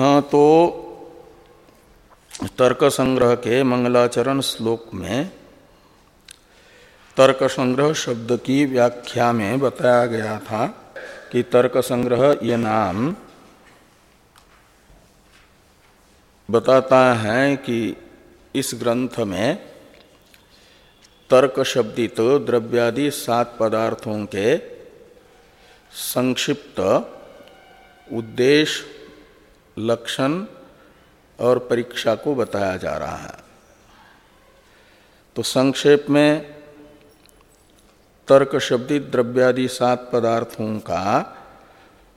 हाँ तो तर्क संग्रह के मंगलाचरण श्लोक में तर्क संग्रह शब्द की व्याख्या में बताया गया था कि तर्क संग्रह ये नाम बताता है कि इस ग्रंथ में तर्क शब्दित द्रव्यादि सात पदार्थों के संक्षिप्त उद्देश्य लक्षण और परीक्षा को बताया जा रहा है। तो संक्षेप में तर्क शब्दित द्रव्यादि सात पदार्थों का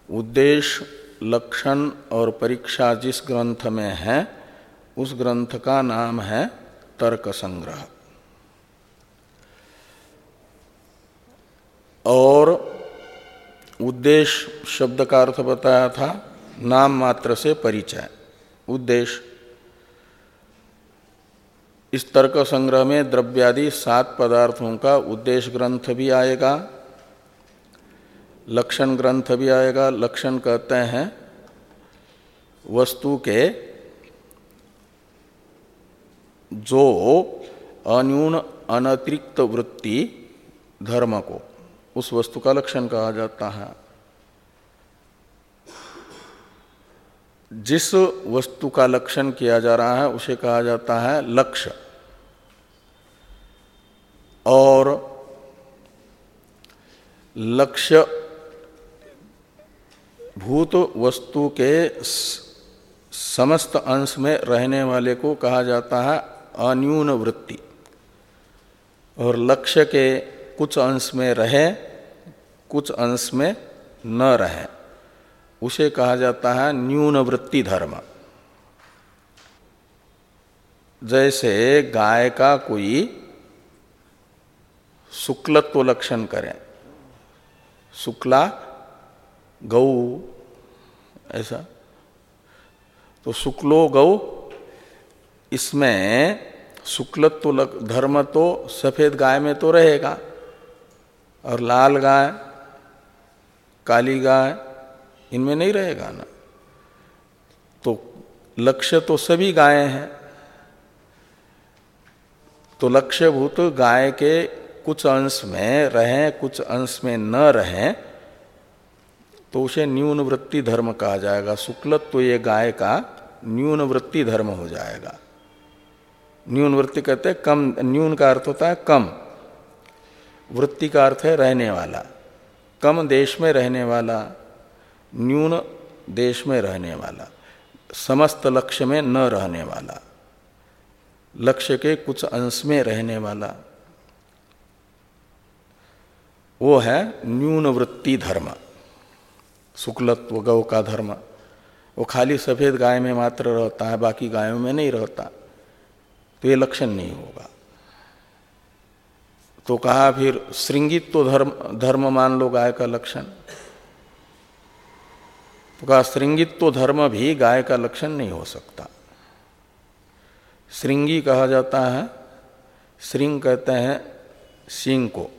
उद्देश्य लक्षण और परीक्षा जिस ग्रंथ में है, उस ग्रंथ का नाम है तर्क संग्रह। और उद्देश्य शब्द का अर्थ बताया था नाम मात्र से परिचय। उद्देश्य इस तर्क संग्रह में द्रव्यादि सात पदार्थों का उद्देश्य ग्रंथ भी आएगा, लक्षण ग्रंथ भी आएगा। लक्षण कहते हैं, वस्तु के जो अन्यून अनतिरिक्त वृत्ति धर्म को, उस वस्तु का लक्षण कहा जाता है। जिस वस्तु का लक्षण किया जा रहा है, उसे कहा जाता है लक्ष्य। और लक्ष्य भूत वस्तु के समस्त अंश में रहने वाले को कहा जाता है अन्यून वृत्ति। और लक्ष्य के कुछ अंश में रहे, कुछ अंश में न रहे। उसे कहा जाता है न्यून वृत्ति धर्म। जैसे गाय का कोई शुक्लत्व लक्षण करें, शुक्ला, गौ, ऐसा। तो शुक्लो, गौ, इसमें शुक्लत्व धर्म तो सफ़ेद गाय में तो रहेगा, और लाल गाय, काली गाय इनमें नहीं रहेगा ना तो लक्ष्य तो सभी गाय हैं। तो लक्ष्यभूत गाय के कुछ अंश में रहें, कुछ अंश में न रहें तो उसे न्यून वृत्ति धर्म कहा जाएगा। शुक्लत्व तो ये गाय का न्यून वृत्ति धर्म हो जाएगा। न्यून वृत्ति कहते हैं कम, न्यून का अर्थ होता है कम। वृत्ति का अर्थ है रहने वाला, कम देश में रहने वाला न्यून देश में रहने वाला, समस्त लक्ष्य में न रहने वाला, लक्ष्य के कुछ अंश में रहने वाला, वो है न्यून वृत्ति धर्म, शुक्लत्व, गौ का धर्म। वो खाली सफ़ेद गाय में मात्र रहता है, बाकी गायों में नहीं रहता। तो ये लक्षण नहीं होगा। तो कहा फिर श्रृंगित तो धर्म धर्म मान लो गाय का लक्षण। तो कहा श्रृंगित तो धर्म भी गाय का लक्षण नहीं हो सकता। श्रृंगी कहा जाता है, श्रृंग कहते हैं सिंह को।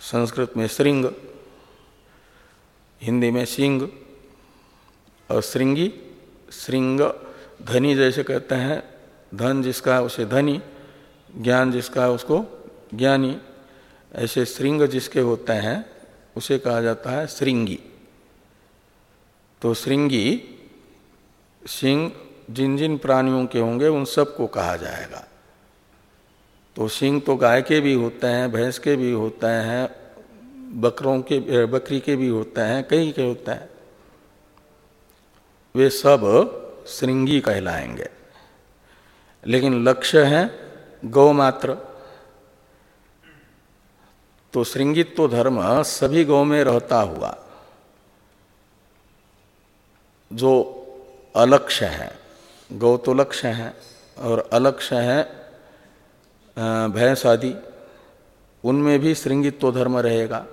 संस्कृत में श्रृंग, हिंदी में सिंह और श्रृंगी, श्रृंग, धनी जैसे कहते हैं, धन जिसका है उसे धनी, ज्ञान जिसका है उसको ज्ञानी, ऐसे श्रृंग जिसके होते हैं उसे कहा जाता है श्रृंगी। तो श्रृंगी सिंह जिन जिन प्राणियों के होंगे उन सबको कहा जाएगा। तो सिंह तो गाय के भी होते हैं, भैंस के भी होते हैं, बकरों के बकरी के भी होते हैं, कई के होते हैं। वे सब श्रृंगी कहलाएँगे। लेकिन लक्ष्य है गौ मात्र। तो श्रृंगित्व तो धर्म सभी गौ में रहता हुआ, जो अलक्ष्य है गौ तो लक्ष्य है और अलक्ष्य है भैंस आदि उनमें भी श्रृंगित्व तो धर्म रहेगा,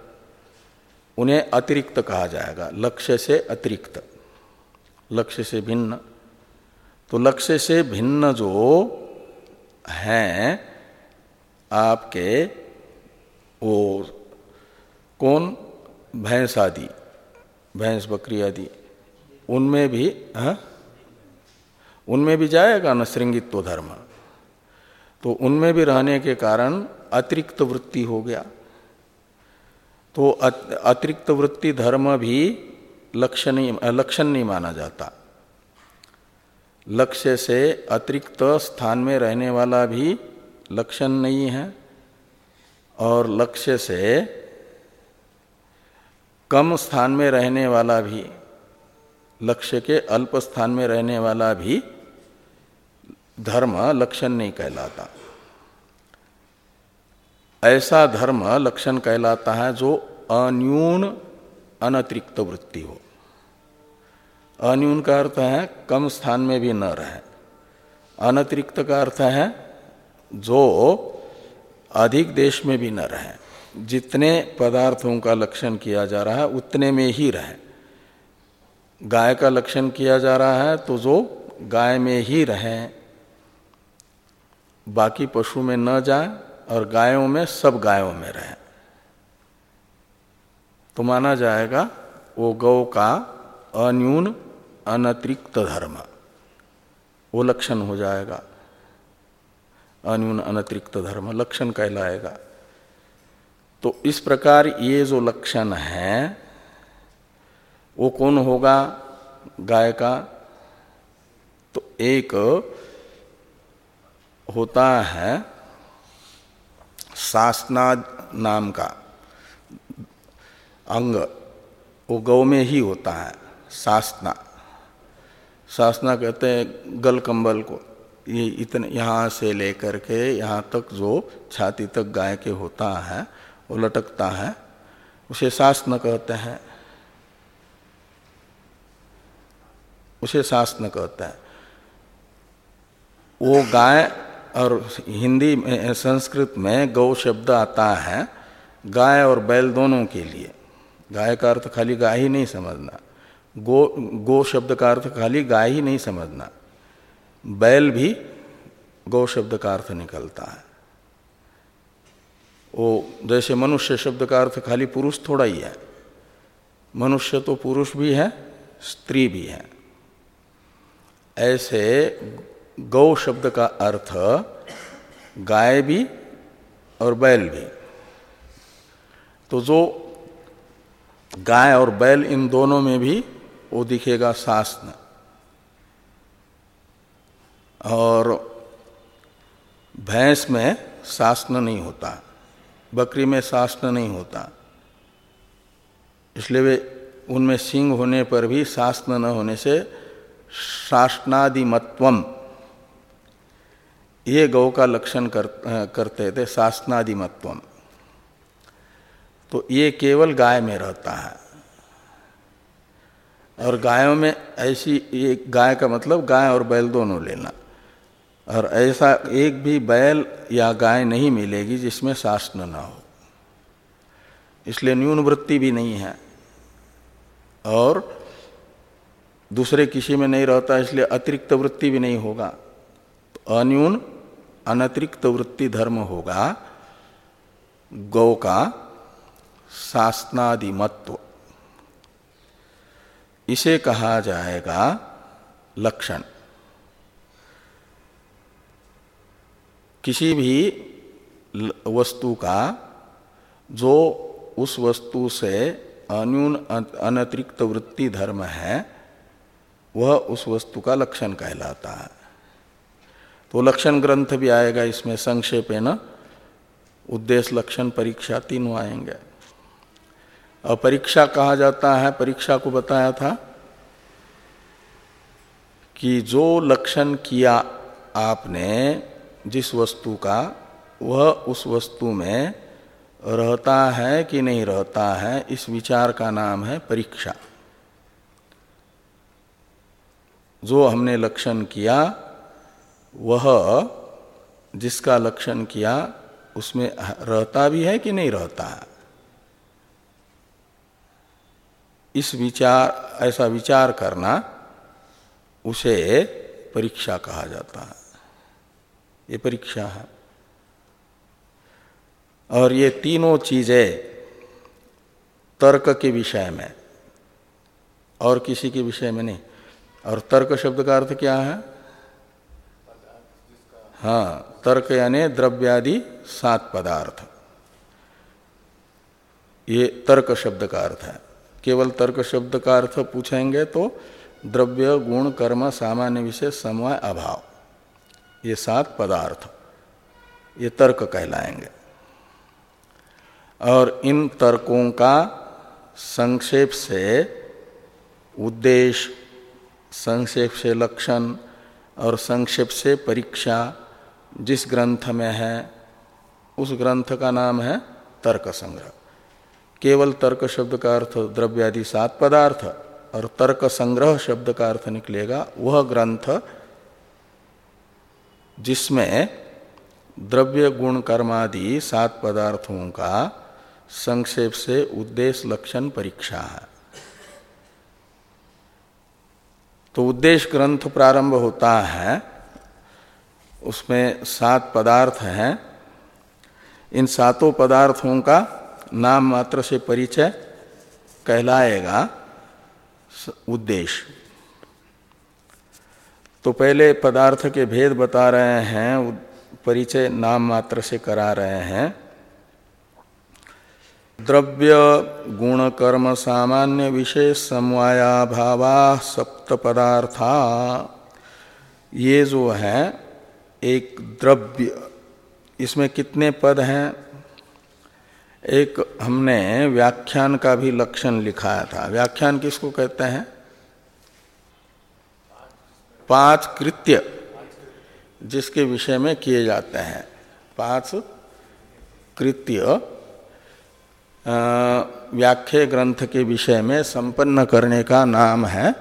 उन्हें अतिरिक्त कहा जाएगा, लक्ष्य से अतिरिक्त, लक्ष्य से भिन्न। तो लक्ष्य से भिन्न जो हैं, आपके वो कौन? भैंस आदि, भैंस बकरी आदि। उनमें भी, हा? उनमें भी जाएगा न श्रृंगित्व धर्म। तो उनमें भी रहने के कारण अतिरिक्त वृत्ति हो गया। तो अतिरिक्त वृत्ति धर्म भी लक्ष्य नहीं लक्षण नहीं माना जाता। लक्ष्य से अतिरिक्त स्थान में रहने वाला भी लक्षण नहीं है। और लक्ष्य से कम स्थान में रहने वाला भी, लक्ष्य के अल्प स्थान में रहने वाला भी धर्म लक्षण नहीं कहलाता। ऐसा धर्म लक्षण कहलाता है जो अन्यून अनतिरिक्त वृत्ति हो। अन्यून का अर्थ है कम स्थान में भी न रहे। अनतिरिक्त का अर्थ है जो अधिक देश में भी न रहे। जितने पदार्थों का लक्षण किया जा रहा है, उतने में ही रहे। गाय का लक्षण किया जा रहा है तो जो गाय में ही रहे, बाकी पशु में न जाए और गायों में, सब गायों में रहे। तो माना जाएगा, वो गौ का अन्यून अनतिरिक्त धर्म, वो लक्षण हो जाएगा। अन्यून अनतिरिक्त धर्म, लक्षण कहलाएगा। तो इस प्रकार ये जो लक्षण है, वो कौन होगा? गाय का तो एक होता है सासना नाम का अंग, वो गौ में ही होता है सासना सासना कहते हैं गल कंबल को। ये इतने यहाँ से लेकर के यहाँ तक जो छाती तक गाय के होता है, वो लटकता है, उसे सासना कहते हैं। उसे सासना कहते हैं। वो गाय और हिंदी में, संस्कृत में गौ शब्द आता है, गाय और बैल दोनों के लिए। गाय का अर्थ खाली गाय ही नहीं समझना। गो गो शब्द का अर्थ खाली गाय ही नहीं समझना। बैल भी गौ शब्द का अर्थ निकलता है। वो जैसे मनुष्य शब्द का अर्थ खाली पुरुष थोड़ा ही है। मनुष्य तो पुरुष भी है, स्त्री भी है। ऐसे गौ शब्द का अर्थ गाय भी और बैल भी। तो जो गाय और बैल इन दोनों में भी वो दिखेगा शासन और भैंस में शासन नहीं होता बकरी में शासन नहीं होता। इसलिए वे उनमें सिंह होने पर भी शासन न होने से शासनादिमत्वम ये गौ का लक्षण कर, करते थे शासनादिमत्वम। तो ये केवल गाय में रहता है। और गायों में ऐसी एक गाय का मतलब गाय और बैल दोनों लेना। और ऐसा एक भी बैल या गाय नहीं मिलेगी जिसमें शासन ना हो। इसलिए न्यून वृत्ति भी नहीं है। और दूसरे किसी में नहीं रहता, इसलिए अतिरिक्त वृत्ति भी नहीं होगा। तो अन्यून अनतिरिक्त वृत्ति धर्म होगा। गौ का शासनादिमत्व। इसे कहा जाएगा लक्षण। किसी भी वस्तु का, जो उस वस्तु से अन्यून अनतिरिक्त वृत्ति धर्म है, वह उस वस्तु का लक्षण कहलाता है। तो लक्षण ग्रंथ भी आएगा इसमें, संक्षेप है न, उद्देश्य लक्षण परीक्षा तीनों आएँगे। और परीक्षा कहा जाता है, परीक्षा को बताया था कि जो लक्षण किया आपने जिस वस्तु का, वह उस वस्तु में रहता है कि नहीं रहता है, इस विचार का नाम है परीक्षा। जो हमने लक्षण किया, वह जिसका लक्षण किया, उसमें रहता भी है कि नहीं रहता है? इस विचार, ऐसा विचार करना, उसे परीक्षा कहा जाता है। ये परीक्षा है। और ये तीनों चीज़ें तर्क के विषय में, और किसी के विषय में नहीं। और तर्क शब्द का अर्थ क्या है? हाँ तर्क यानी द्रव्यादि सात पदार्थ। ये तर्क शब्द का अर्थ है। केवल तर्क शब्द का अर्थ पूछेंगे तो द्रव्य, गुण, कर्म, सामान्य विषय समय अभाव। ये सात पदार्थ ये तर्क कहलाएँगे। और इन तर्कों का संक्षेप से उद्देश्य संक्षेप से लक्षण और संक्षेप से परीक्षा जिस ग्रंथ में है, उस ग्रंथ का नाम है तर्क संग्रह। केवल तर्क शब्द का अर्थ द्रव्यादि सात पदार्थ और तर्क संग्रह शब्द का अर्थ निकलेगा, वह ग्रंथ जिसमें द्रव्य गुण कर्मादि सात पदार्थों का संक्षेप से उद्देश्य लक्षण परीक्षा है। तो उद्देश्य ग्रंथ प्रारंभ होता है, उसमें सात पदार्थ हैं। इन सातों पदार्थों का नाम मात्र से परिचय कहलाएगा उद्देश्य। तो पहले पदार्थ के भेद बता रहे हैं परिचय नाम मात्र से करा रहे हैं। द्रव्य, गुण, कर्म, सामान्य विशेष समवाया भावा सप्त पदार्था, ये जो है, एक द्रव्य, इसमें कितने पद हैं? एक हमने व्याख्यान का भी लक्षण लिखाया था। व्याख्यान किसको कहते हैं? पाँच कृत्य जिसके विषय में किए जाते हैं। पाँच कृत्य व्याख्य ग्रंथ के विषय में संपन्न करने का नाम है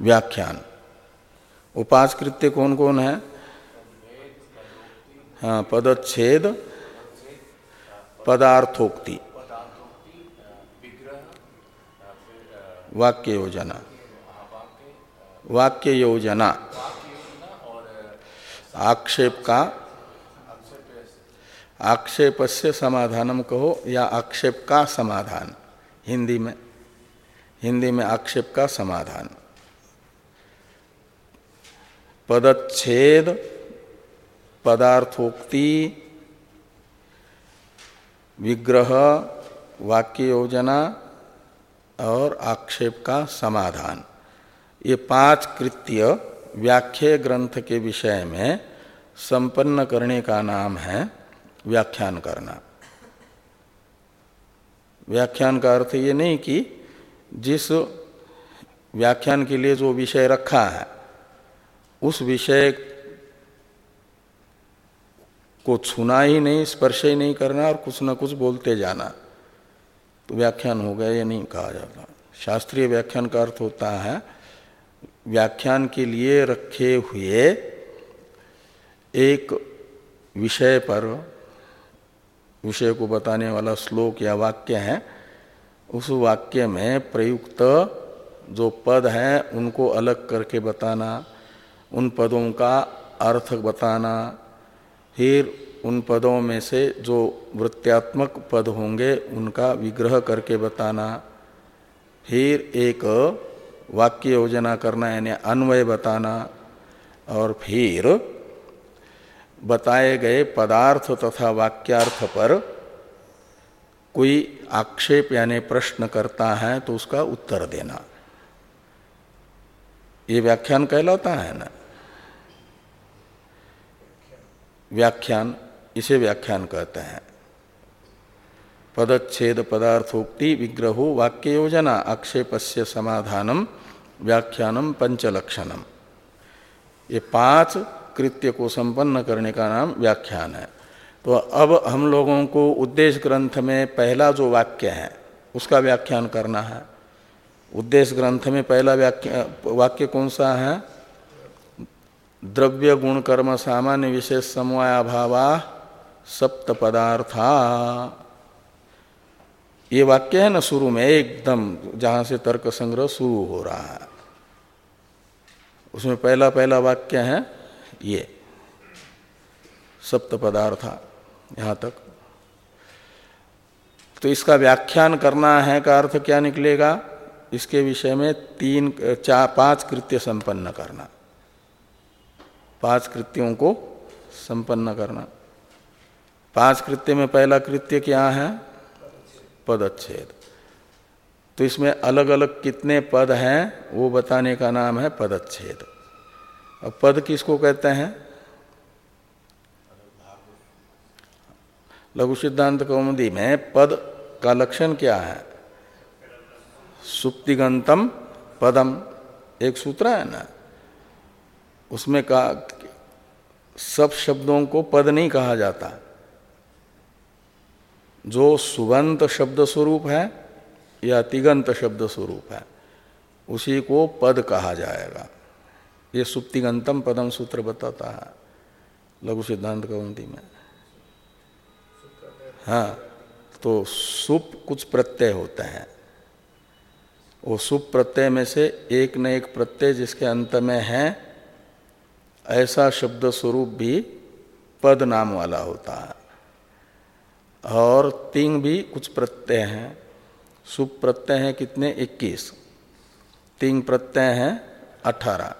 व्याख्यान। वो पाँच कृत्य कौन कौन है? हाँ पदच्छेद, पदार्थोक्ति, वाक्य योजना। वाक्य योजना आक्षेप का? आक्षेप से समाधानम कहो या आक्षेप का समाधान? हिंदी में। हिंदी में आक्षेप का समाधान। पदच्छेद, पदार्थोक्ति, विग्रह वाक्य योजना और आक्षेप का समाधान। ये पाँच कृत्य व्याख्या ग्रंथ के विषय में संपन्न करने का नाम है व्याख्यान करना। व्याख्यान का अर्थ ये नहीं कि जिस व्याख्यान के लिए जो विषय रखा है, उस विषय को छूना ही नहीं, स्पर्श ही नहीं करना और कुछ ना कुछ बोलते जाना। तो व्याख्यान हो गया ये नहीं कहा जाता। शास्त्रीय व्याख्यान का अर्थ होता है व्याख्यान के लिए रखे हुए एक विषय पर, विषय को बताने वाला श्लोक या वाक्य है, उस वाक्य में प्रयुक्त जो पद हैं, उनको अलग करके बताना, उन पदों का अर्थ बताना, फिर उन पदों में से जो वृत्त्यात्मक पद होंगे, उनका विग्रह करके बताना, फिर एक वाक्य योजना करना यानी अन्वय बताना, और फिर बताए गए पदार्थ तथा वाक्यार्थ पर कोई आक्षेप, यानी प्रश्न करता है तो उसका उत्तर देना। ये व्याख्यान कहलाता है ना? व्याख्यान, इसे व्याख्यान कहते हैं। पदच्छेद पदार्थोक्ति विग्रहो वाक्य योजना आक्षेप से समाधानम व्याख्यानम पंचलक्षणम ये पाँच कृत्य को संपन्न करने का नाम व्याख्यान है। तो अब हम लोगों को उद्देश्य ग्रंथ में पहला जो वाक्य है, उसका व्याख्यान करना है। उद्देश्य ग्रंथ में पहला वाक्य वाक्य कौन सा है? द्रव्य गुण कर्म सामान्य विशेष समवाय अभावा सप्त पदार्था। ये वाक्य है ना शुरू में, एकदम, जहाँ से तर्क संग्रह शुरू हो रहा है। उसमें पहला पहला वाक्य है ये, सप्त पदार्थ, यहाँ तक। तो इसका व्याख्यान करना है का अर्थ क्या निकलेगा? इसके विषय में तीन, चार, पाँच कृत्य संपन्न करना। पाँच कृत्यों को संपन्न करना। पाँच कृत्य में पहला कृत्य क्या है? पदच्छेद तो इसमें अलग अलग कितने पद हैं, वो बताने का नाम है पदच्छेद अब पद किसको कहते हैं? लघु सिद्धांत कौमुदी में पद का लक्षण क्या है? सुप्तिगंतम पदम, एक सूत्र है ना? उसमें का, सब शब्दों को पद नहीं कहा जाता। जो सुबंत शब्द स्वरूप है या तिगंत शब्द स्वरूप है, उसी को पद कहा जाएगा। ये सुप्तिगंतम पदम सूत्र बताता है, लघु सिद्धांत कौंती में। हाँ तो सुप कुछ प्रत्यय होते हैं। वो सुप प्रत्यय में से एक न एक प्रत्यय जिसके अंत में है, ऐसा शब्द स्वरूप भी पद नाम वाला होता है। और तिंग भी कुछ प्रत्यय हैं। सुप प्रत्यय हैं कितने? 21 तिंग प्रत्यय हैं 18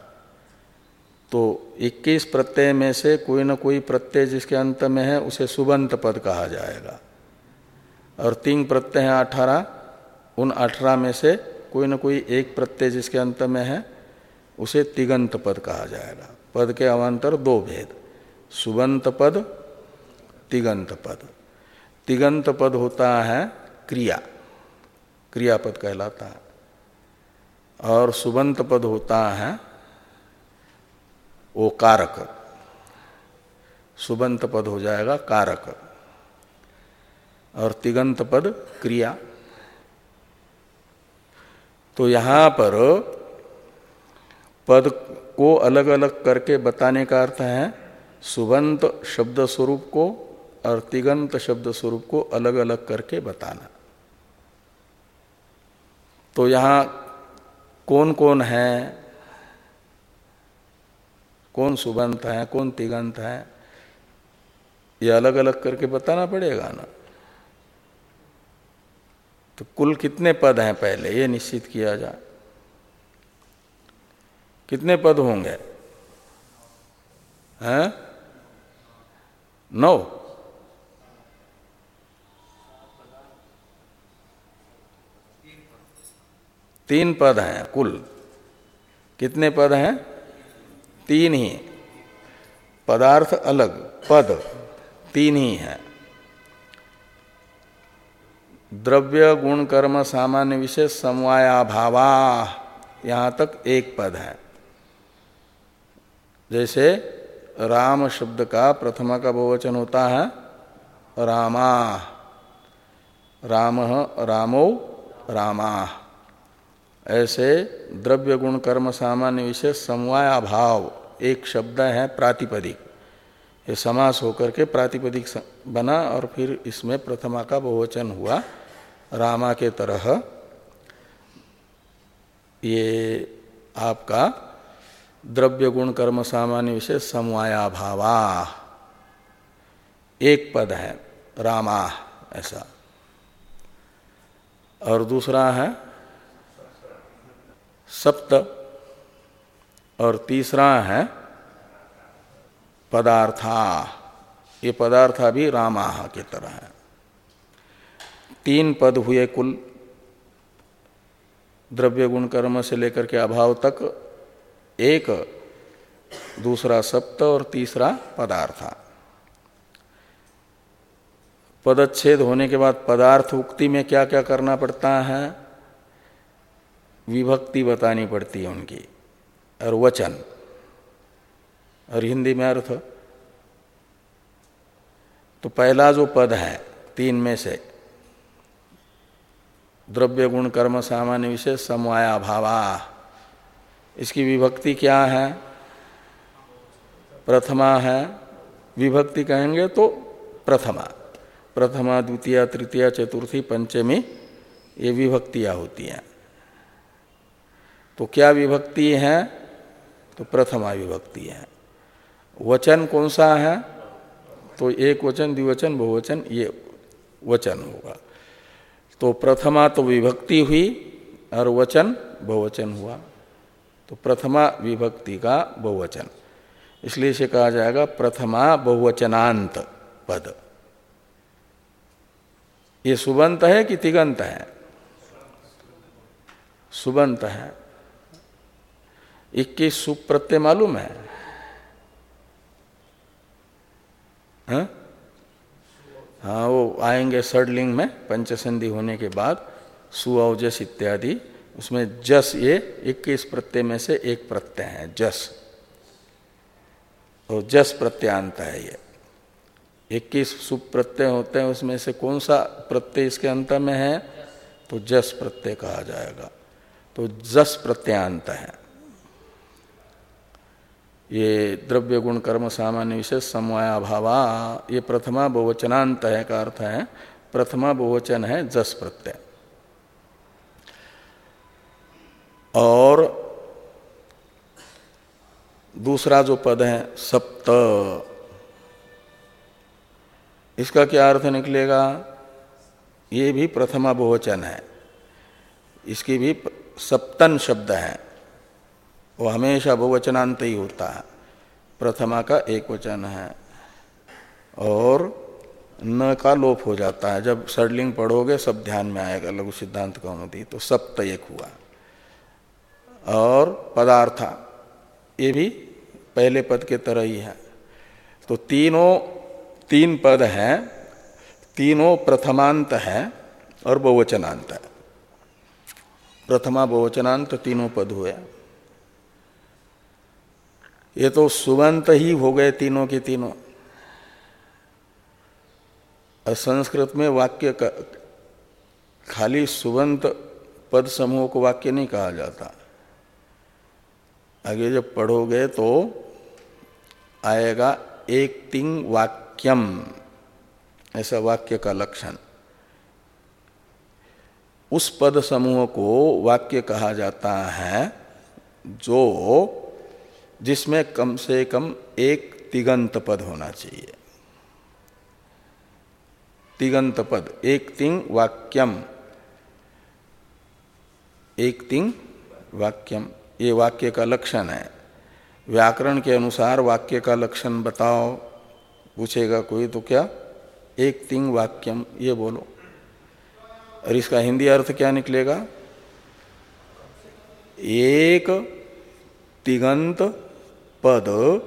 तो 21 प्रत्यय में से कोई ना कोई प्रत्यय जिसके अंत में है, उसे सुबंत पद कहा जाएगा। और तीन प्रत्यय है अठारह। उन अठारह में से कोई ना कोई एक प्रत्यय जिसके अंत में है, उसे तिगंत पद कहा जाएगा। पद के अवान्तर दो भेद। सुबंत पद, तिगंत पद। तिगंत पद होता है क्रिया। क्रियापद कहलाता है। और सुबंत पद होता है वो कारक। सुबंत पद हो जाएगा कारक। और तिगंत पद क्रिया। तो यहाँ पर पद को अलग अलग करके बताने का अर्थ है सुबंत शब्द स्वरूप को और तिगंत शब्द स्वरूप को अलग अलग करके बताना। तो यहाँ कौन कौन है, कौन सुबंत है, कौन तिगंत है, ये अलग अलग करके बताना पड़ेगा ना। तो कुल कितने पद हैं पहले, ये निश्चित किया जाए कितने पद होंगे? हैं? नौ। तीन पद हैं, कुल। कितने पद हैं? तीन ही। पदार्थ अलग, पद तीन ही हैं। द्रव्य, गुण, कर्म, सामान्य, विशेष समवायाभावा यहाँ तक एक पद है। जैसे राम शब्द का प्रथमा का बहुवचन होता है, रामा। राम रामो, रामा। ऐसे द्रव्य गुण कर्म सामान्य विशेष समवायाभाव एक शब्द है प्रातिपदिक। ये समास होकर के प्रातिपदिक बना और फिर इसमें प्रथमा का बहुवचन हुआ। रामा के तरह ये आपका द्रव्य गुण कर्म सामान्य विशेष समवाया भावा एक पद है, रामा, ऐसा। और दूसरा है सप्त और तीसरा है पदार्था। ये पदार्था भी रामा की तरह है। तीन पद हुए कुल। द्रव्य गुण कर्म से लेकर के अभाव तक एक, दूसरा सप्त और तीसरा पदार्थ। पदच्छेद होने के बाद पदार्थ उक्ति में क्या क्या करना पड़ता है? विभक्ति बतानी पड़ती है उनकी, और वचन। और हिंदी में अर्थ तो पहला जो पद है, तीन में से, द्रव्य गुण कर्म सामान्य विशेष समवाया भावा। इसकी विभक्ति क्या है? प्रथमा है, विभक्ति कहेंगे तो प्रथमा। प्रथमा, द्वितीय, तृतीय, चतुर्थी, पंचमी, ये विभक्तियाँ होती हैं। तो क्या विभक्ति है? तो प्रथमा विभक्ति है। वचन कौन सा है? तो एक वचन, द्विवचन, बहुवचन, ये वचन होगा। तो प्रथमा तो विभक्ति हुई और वचन, बहुवचन हुआ। तो प्रथमा विभक्ति का बहुवचन। इसलिए इसे कहा जाएगा प्रथमा बहुवचनांत पद। ये सुबंत है कि तिगंत है? सुबंत है। इक्कीस सुप प्रत्यय मालूम है। हा? हाँ वो आएँगे सर्डलिंग में पंचसंधि होने के बाद सुअजस इत्यादि, उसमें जस ये इक्कीस प्रत्यय में से एक प्रत्यय है, जस। तो जस प्रत्यांत है ये। इक्कीस सुप प्रत्यय होते हैं, उसमें से कौन सा प्रत्यय इसके अंत में है? तो जस प्रत्यय कहा जाएगा। तो जस प्रत्यांत है। ये द्रव्य गुण कर्म सामान्य विशेष समवायाभावा, ये प्रथमा बहुवचनांत है का अर्थ है, प्रथमा बहुवचन है जस प्रत्यय। और दूसरा जो पद है सप्त, इसका क्या अर्थ निकलेगा? ये भी प्रथमा बहुवचन है। इसकी भी सप्तन शब्द है। वो हमेशा बहुवचनांत ही होता है। प्रथमा का एक वचन है। और न का लोप हो जाता है। जब सर्डलिंग पढ़ोगे, सब ध्यान में आएगा। लघु सिद्धांत कौमुदी तो सप्त एक हुआ। और पदार्था, ये भी पहले पद के तरह ही है। तो तीनों, तीन पद हैं। तीनों प्रथमांत है और बहुवचनांत है। प्रथमा बहुवचनांत, तीनों पद हुए। ये तो सुबंत ही हो गए तीनों के तीनों। संस्कृत में वाक्य का, खाली सुबंत पद समूह को वाक्य नहीं कहा जाता। आगे जब पढ़ोगे तो आएगा एक तिंग वाक्यम, ऐसा वाक्य का लक्षण। उस पद समूह को वाक्य कहा जाता है जो जिसमें कम से कम एक तिगंत पद होना चाहिए। तिगंत पद, एक तिंग वाक्यम। एक तिंग वाक्यम, ये वाक्य का लक्षण है। व्याकरण के अनुसार वाक्य का लक्षण बताओ। पूछेगा कोई तो क्या? एक तिंग वाक्यम, ये बोलो। और इसका हिंदी अर्थ क्या निकलेगा? एक तिगंत पद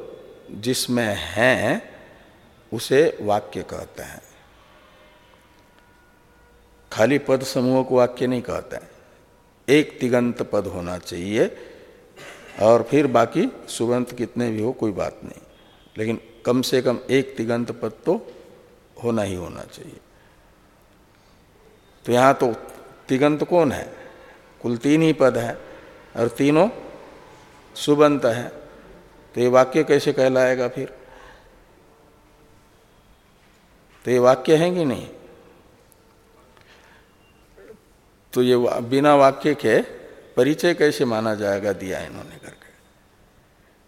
जिसमें है, उसे वाक्य कहते हैं। खाली पद समूह को वाक्य नहीं कहते हैं। एक तिगंत पद होना चाहिए, और फिर बाकी सुगंत कितने भी हो, कोई बात नहीं। लेकिन कम से कम एक तिगंत पद तो होना ही होना चाहिए। तो यहाँ तो तिगंत कौन है? कुल तीन ही पद है, और तीनों सुबंत है। तो ये वाक्य कैसे कहलाएगा फिर? तो ये वाक्य है कि नहीं? तो ये बिना वाक्य के परिचय कैसे माना जाएगा दिया इन्होंने करके?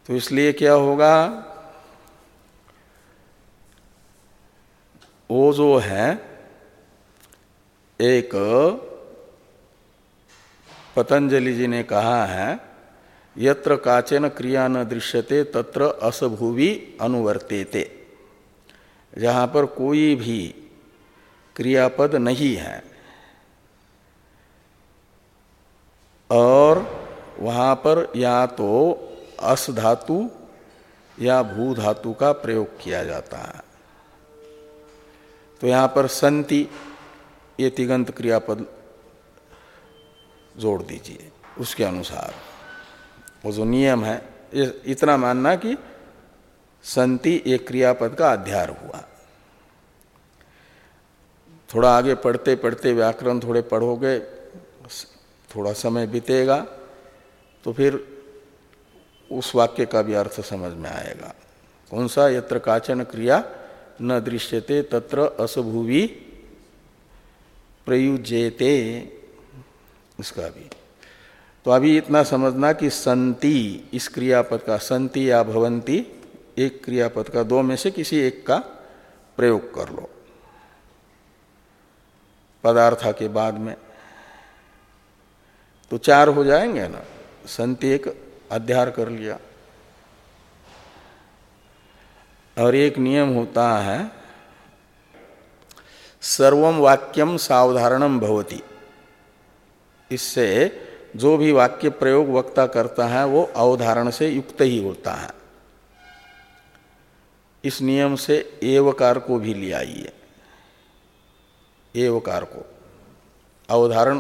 तो इसलिए क्या होगा? वो जो है, एक पतंजलि जी ने कहा है यत्र काचन क्रिया न दृश्यते, तत्र असभुवि अनुवर्तेते। जहाँ पर कोई भी क्रियापद नहीं है, और वहाँ पर या तो अस धातु या भू धातु का प्रयोग किया जाता है। तो यहाँ पर संति, ये तिगंत क्रियापद जोड़ दीजिए, उसके अनुसार। वो जो नियम है इतना मानना कि संति एक क्रियापद का अध्यार हुआ। थोड़ा आगे पढ़ते पढ़ते व्याकरण थोड़े पढ़ोगे, थोड़ा समय बीतेगा तो फिर उस वाक्य का भी अर्थ समझ में आएगा। कौन सा? यत्र काचन क्रिया न दृश्यते, तत्र असभुवि प्रयुजेते इसका भी। तो अभी इतना समझना कि संति, इस क्रियापद का, संति या भवंती, एक क्रियापद का, दो में से किसी एक का प्रयोग कर लो। पदार्था के बाद में। तो चार हो जाएँगे ना। संति एक अध्यार कर लिया। और एक नियम होता है सर्वम वाक्यम सावधारणम भवती। इससे जो भी वाक्य प्रयोग वक्ता करता है, वो अवधारण से युक्त ही होता है। इस नियम से एवकार को भी ले आइए। एवकार को। अवधारण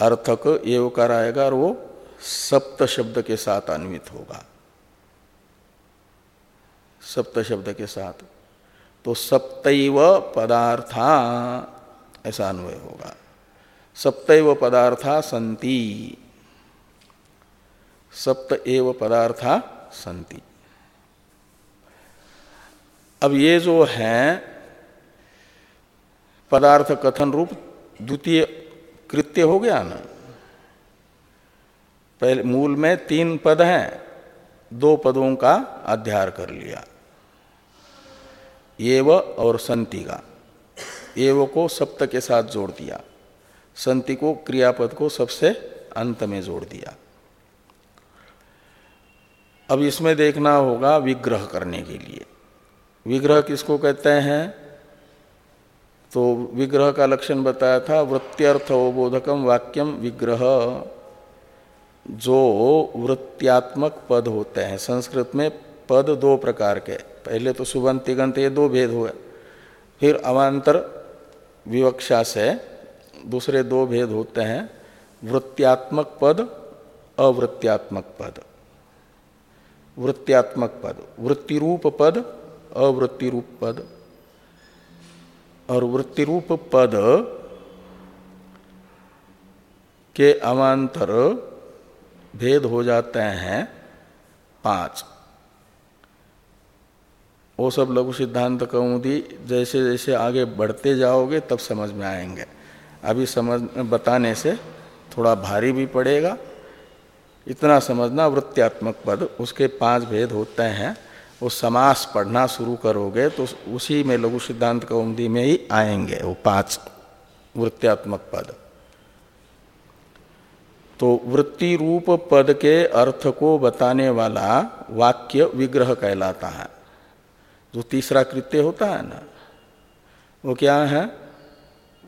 अर्थक एवकार आएगा और वो सप्त शब्द के साथ अन्वित होगा। सप्त शब्द के साथ। तो सप्तव पदार्था, ऐसा अन्वय होगा। सप्तव पदार्था संति। सप्त एव पदार्था संति। अब ये जो है, पदार्थ कथन रूप द्वितीय कृत्य हो गया ना? पहले मूल में तीन पद हैं, दो पदों का अध्यार कर लिया। एव और संति का। एव को सप्त के साथ जोड़ दिया। संति को क्रियापद को सबसे अंत में जोड़ दिया। अब इसमें देखना होगा विग्रह करने के लिए। विग्रह किसको कहते हैं? तो विग्रह का लक्षण बताया था, वृत्त्यर्थ अवबोधकम वाक्यम विग्रह, जो वृत्त्यात्मक पद होते हैं। संस्कृत में पद दो प्रकार के, पहले तो सुबंत तिगंत ये दो भेद हुए। फिर अवान्तर विवक्षा से दूसरे दो भेद होते हैं, वृत्त्यात्मक पद, अवृत्त्यात्मक पद। वृत्त्यात्मक पद, वृत्तिरूप पद, अवृत्तिरूप पद। और वृत्तिरूप पद के अवान्तर भेद हो जाते हैं पाँच। वो सब लघु सिद्धांत कौमुदी जैसे जैसे आगे बढ़ते जाओगे, तब समझ में आएँगे। अभी समझ, बताने से थोड़ा भारी भी पड़ेगा। इतना समझना वृत्त्यात्मक पद, उसके पाँच भेद होते हैं। वो समास पढ़ना शुरू करोगे तो उसी में लघु सिद्धांत कौमुदी में ही आएँगे वो पाँच वृत्त्यात्मक पद। तो वृत्ति रूप पद के अर्थ को बताने वाला वाक्य विग्रह कहलाता है। जो तीसरा कृत्य होता है ना, वो क्या है?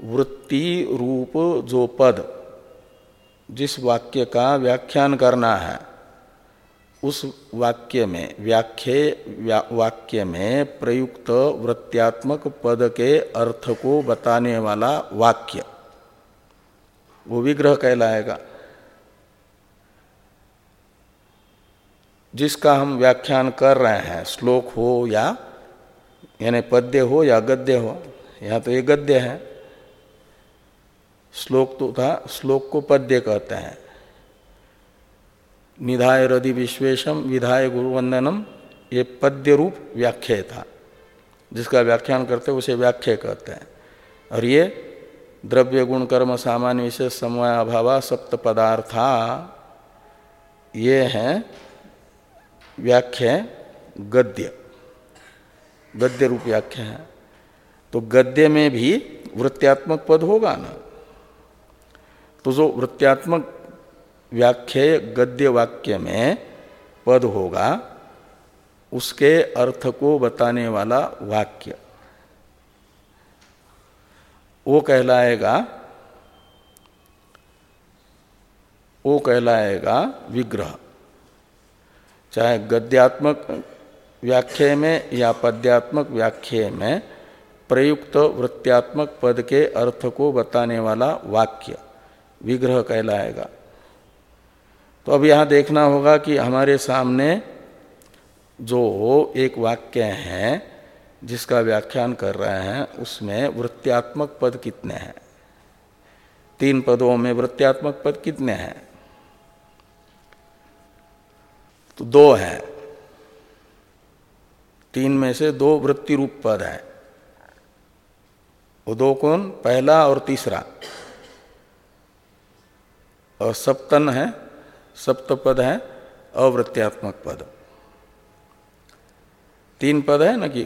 वृत्ति रूप जो पद, जिस वाक्य का व्याख्यान करना है, उस वाक्य में, व्याख्य वाक्य में प्रयुक्त वृत्त्यात्मक पद के अर्थ को बताने वाला वाक्य। वो विग्रह कहलाएगा। जिसका हम व्याख्यान कर रहे हैं, श्लोक हो या, यानी पद्य हो या गद्य हो, यहाँ तो ये गद्य है। श्लोक तो था, श्लोक को पद्य कहते हैं। निधाय रदि विश्वेशम विधाय गुरुवंदनम, ये पद्य रूप व्याख्या था। जिसका व्याख्यान करते उसे व्याख्या कहते हैं। और ये द्रव्य गुण, कर्म, सामान्य विशेष समय अभाव, सप्त पदार्था, ये हैं व्याख्या गद्य। गद्य रूप व्याख्या है। तो गद्य में भी वृत्त्यात्मक पद होगा ना? तो जो वृत्त्यात्मक व्याख्य गद्य वाक्य में पद होगा, उसके अर्थ को बताने वाला वाक्य। वो कहलाएगा वो कहलाएगा विग्रह। चाहे गद्यात्मक व्याख्या में या पद्यात्मक व्याख्या में प्रयुक्त वृत्त्यात्मक पद के अर्थ को बताने वाला वाक्य। विग्रह कहलाएगा। तो अब यहाँ देखना होगा कि हमारे सामने जो एक वाक्य है, जिसका व्याख्यान कर रहे हैं, उसमें वृत्त्यात्मक पद कितने हैं? तीन पदों में वृत्त्यात्मक पद कितने हैं? तो दो हैं। तीन में से दो वृत्ति रूप पद है। वो दो कौन? पहला और तीसरा। और सप्तन है, सप्तपद है, अवृत्त्यात्मक पद। तीन पद है ना कि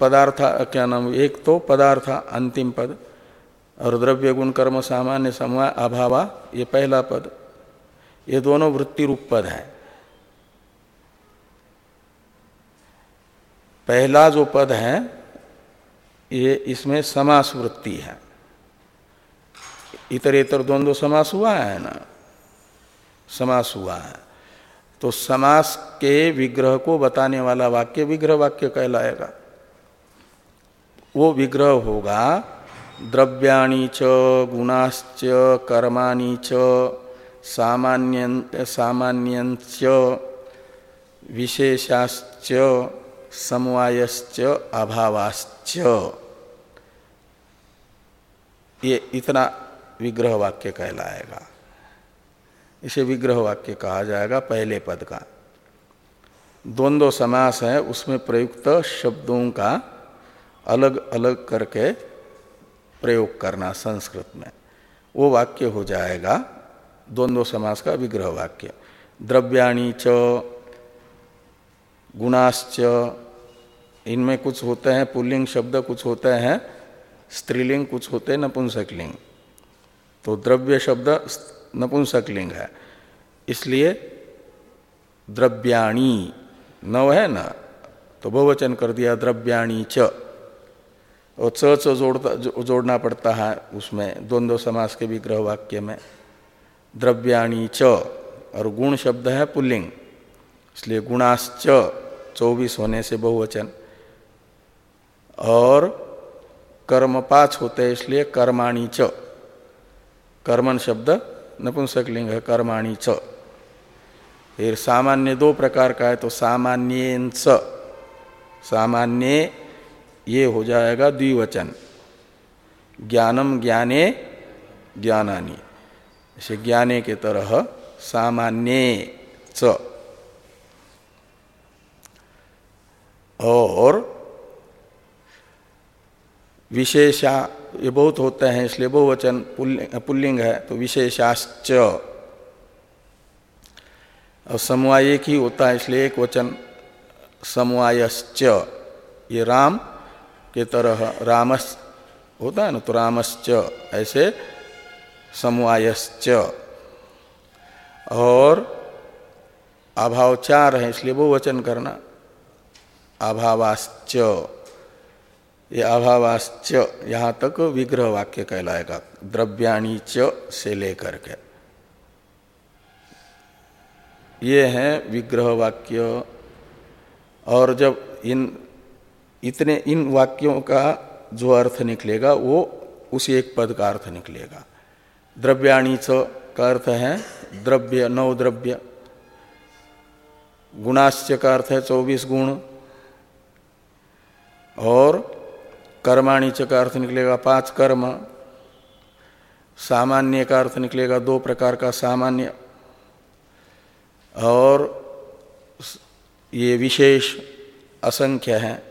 पदार्थ, क्या नाम, एक तो पदार्थ, अंतिम पद। और द्रव्य गुण, कर्म, सामान्य, समवाय, अभावा, ये पहला पद। ये दोनों वृत्ति रूप पद है। पहला जो पद है, ये इसमें समास वृत्ति है। इतर इतर द्वंद्व समास हुआ है ना? समास हुआ है। तो समास के विग्रह को बताने वाला वाक्य विग्रह वाक्य कहलाएगा। वो विग्रह होगा, द्रव्याणी च, गुणाश्च, कर्माणी च, सामान्य सामान्यंच विशेषाश्च, समवायश्च, अभावाश्च। ये इतना विग्रह वाक्य कहलाएगा। इसे विग्रह वाक्य कहा जाएगा, पहले पद का। द्वंद्व समास है, उसमें प्रयुक्त शब्दों का अलग अलग करके प्रयोग करना संस्कृत में। वो वाक्य हो जाएगा द्वंद्व समास का विग्रह वाक्य। द्रव्याणी च, गुणाश्च, इनमें कुछ होते हैं, पुल्लिंग शब्द कुछ होते हैं, स्त्रीलिंग कुछ होते हैं, नपुंसकलिंग। तो द्रव्य शब्द नपुंसकलिंग है। इसलिए द्रव्याणी नव है ना तो बहुवचन कर दिया द्रव्याणी च। और च च जोड़ता जोड़ना पड़ता है उसमें, द्वंद्व समास के विग्रह वाक्य में। द्रव्याणी च, और गुण शब्द है पुल्लिंग। इसलिए गुणाश्च, चौबीस होने से बहुवचन। और कर्म पाँच होते हैं, इसलिए कर्माणी च। कर्मन शब्द नपुंसक लिंग है कर्माणी च। फिर सामान्य दो प्रकार का है तो सामान्य सामान्य ये हो जाएगा द्विवचन। ज्ञानम ज्ञाने ज्ञानानी। ऐसे ज्ञाने के तरह सामान्य च। और विशेषा ये बहुत होते हैं, इसलिए बहुवचन पुल्लिंग है तो विशेषाश्च। और समवाय एक ही होता है, इसलिए एक वचन समवायश्च। ये राम के तरह, रामस होता है ना तो रामश्च, ऐसे समवायश्च। और अभाव चार है, इसलिए वो वचन करना, अभावाश्च। ये अभावाश्च यहाँ तक विग्रह वाक्य कहलाएगा। द्रव्याणी च से लेकर के। ये हैं विग्रह वाक्य और जब इन, इतने इन वाक्यों का जो अर्थ निकलेगा, वो उसी एक पद का अर्थ निकलेगा। द्रव्याणी च का अर्थ है द्रव्य नव द्रव्य गुणाश्च का अर्थ है चौबीस गुण। और कर्माणी का अर्थ निकलेगा पाँच कर्म। सामान्य का अर्थ निकलेगा दो प्रकार का सामान्य। और ये विशेष असंख्य है,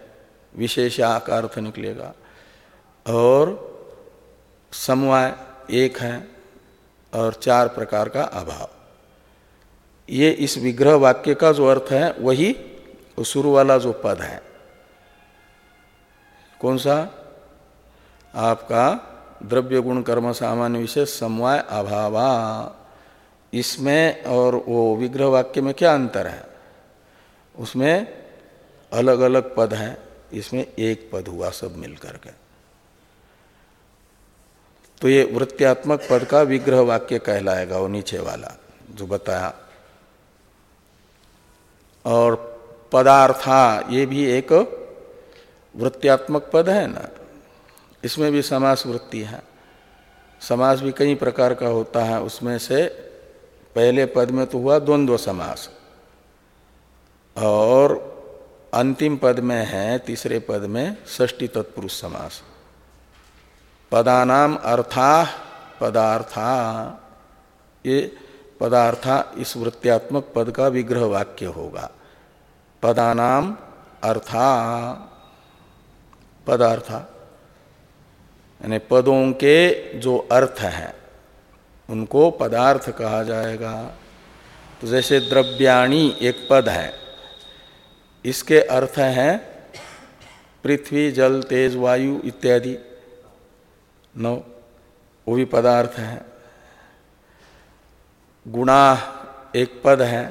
विशेष का अर्थ निकलेगा। और समवाय एक है और चार प्रकार का अभाव। ये इस विग्रह वाक्य का जो अर्थ है, वही शुरू वाला जो पद है। कौन सा? आपका द्रव्य गुण कर्म सामान्य विशेष समवाय अभावा। इसमें और वो विग्रह वाक्य में क्या अंतर है? उसमें अलग अलग पद हैं, इसमें एक पद हुआ सब मिलकर के। तो ये वृत्त्यात्मक पद का विग्रह वाक्य कहलाएगा, वो नीचे वाला, जो बताया। और पदार्था, ये भी एक वृत्त्यात्मक पद है ना? इसमें भी समास वृत्ति है। समास भी कई प्रकार का होता है। उसमें से पहले पद में तो हुआ द्वंद्व समास। और अंतिम पद में है, तीसरे पद में षष्टी तत्पुरुष समास। पदानाम अर्था पदार्था। ये पदार्था इस वृत्त्यात्मक पद का विग्रह वाक्य होगा। पदानाम अर्था पदार्था यानी पदों के जो अर्थ हैं, उनको पदार्थ कहा जाएगा। तो जैसे द्रव्याणी एक पद है, इसके अर्थ हैं पृथ्वी, जल, तेज, वायु इत्यादि। नौ, वो भी पदार्थ है। गुणा एक पद है,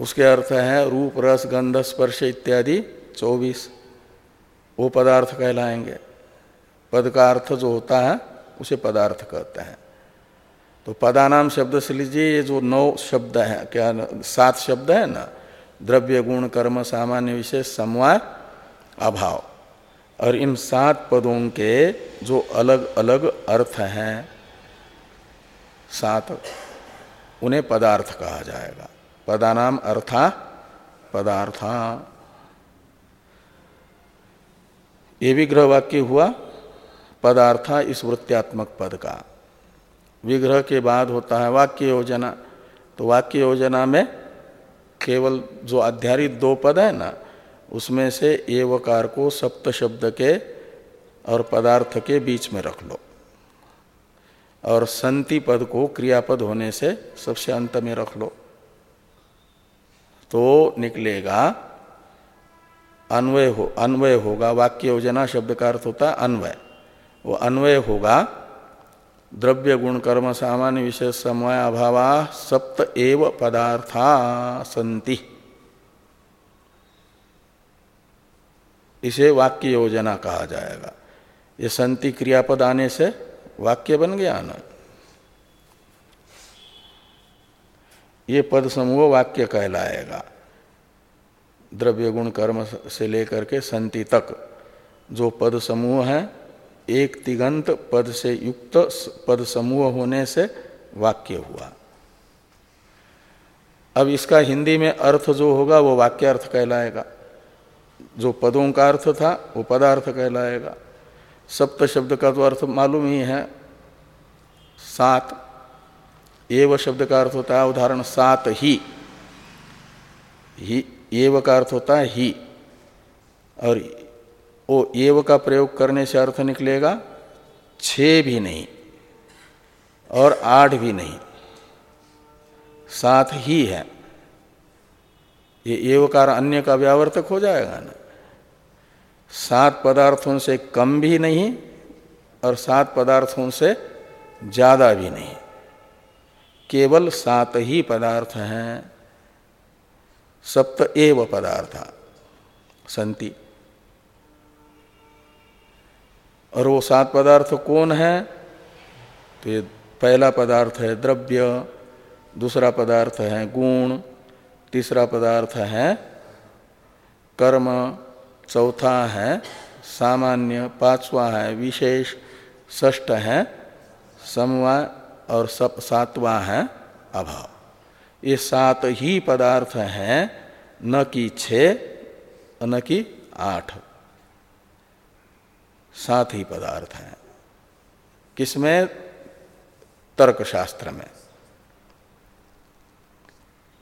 उसके अर्थ है रूप, रस, गंध, स्पर्श इत्यादि, चौबीस। वो पदार्थ कहलाएँगे। पद का अर्थ जो होता है, उसे पदार्थ कहते हैं। तो पदानाम शब्द से लीजिए, ये जो नौ शब्द है, क्या सात शब्द है ना? द्रव्य, गुण, कर्म, सामान्य, विशेष, समवाय, अभाव। और इन सात पदों के जो अलग अलग अर्थ हैं, सात, उन्हें पदार्थ कहा जाएगा। पदानाम अर्था पदार्था। ये विग्रह वाक्य हुआ, पदार्था इस वृत्त्यात्मक पद का। विग्रह के बाद होता है वाक्य योजना। तो वाक्य योजना में केवल जो आध्यारित दो पद है ना, उसमें से एवकार को सप्त शब्द के और पदार्थ के बीच में रख लो। और संति पद को क्रियापद होने से सबसे अंत में रख लो। तो निकलेगा अन्वय हो, अन्वय होगा, वाक्य योजना शब्द का अर्थ होता है अन्वय। वो अन्वय होगा, द्रव्य गुण कर्म सामान्य विशेष समय अभाव सप्त एव पदार्था संति। इसे वाक्य योजना कहा जाएगा। ये संति क्रियापद आने से वाक्य बन गया ना। ये पद समूह वाक्य कहलाएगा। द्रव्य गुण कर्म से लेकर के संति तक। जो पद समूह है, एक तिगंत पद से युक्त पद समूह होने से वाक्य हुआ। अब इसका हिंदी में अर्थ जो होगा, वो वाक्य अर्थ कहलाएगा। जो पदों का अर्थ था, वो पदार्थ कहलाएगा। सप्त शब्द का तो अर्थ मालूम ही है। सात, एव शब्द का अर्थ होता है, उदाहरण सात ही। ही एव का अर्थ होता है ही। और वो एव का प्रयोग करने से अर्थ निकलेगा, छ भी नहीं और आठ भी नहीं। सात ही है। ये एवकार अन्य का व्यावर्तक हो जाएगा ना। सात पदार्थों से कम भी नहीं और सात पदार्थों से ज़्यादा भी नहीं। केवल सात ही पदार्थ हैं। सप्त एव पदार्थ संति। और वो सात पदार्थ कौन है? तो ये पहला पदार्थ है द्रव्य, दूसरा पदार्थ है गुण, तीसरा पदार्थ है कर्म, चौथा है सामान्य, पांचवा है विशेष ष्ट है समवाय और सातवा है अभाव। ये सात ही पदार्थ हैं, न कि छ, न कि आठ। सात ही पदार्थ हैं। किसमें? तर्कशास्त्र में।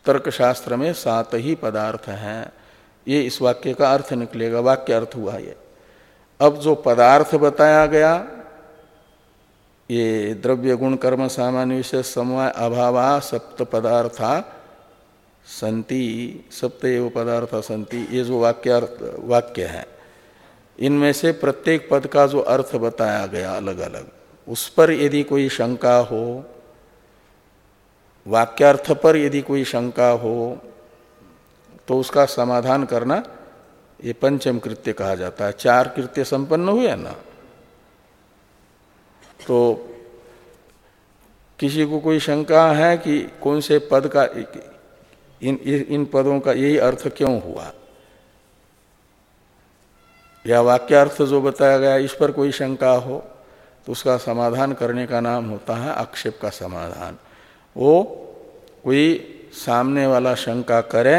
तर्कशास्त्र में सात ही पदार्थ हैं। ये इस वाक्य का अर्थ निकलेगा। वाक्य अर्थ हुआ ये। अब जो पदार्थ बताया गया ये द्रव्य गुण कर्म सामान्य विशेष समय अभावा सप्त पदार्था संति, सप्त एवं पदार्थ संति, ये जो वाक्य वाक्य है। इनमें से प्रत्येक पद का जो अर्थ बताया गया अलग अलग उस पर यदि कोई शंका हो, वाक्यार्थ पर यदि कोई शंका हो तो उसका समाधान करना ये पंचम कृत्य कहा जाता है। चार कृत्य संपन्न हुए ना? तो किसी को कोई शंका है कि कौन से पद का इन इन पदों का यही अर्थ क्यों हुआ? या वाक्यार्थ जो बताया गया, इस पर कोई शंका हो तो उसका समाधान करने का नाम होता है आक्षेप का समाधान। वो कोई सामने वाला शंका करे,